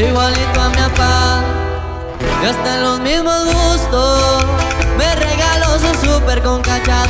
igualito a mi papá. Y hasta los mismos gustos. Me regaló su super con cacha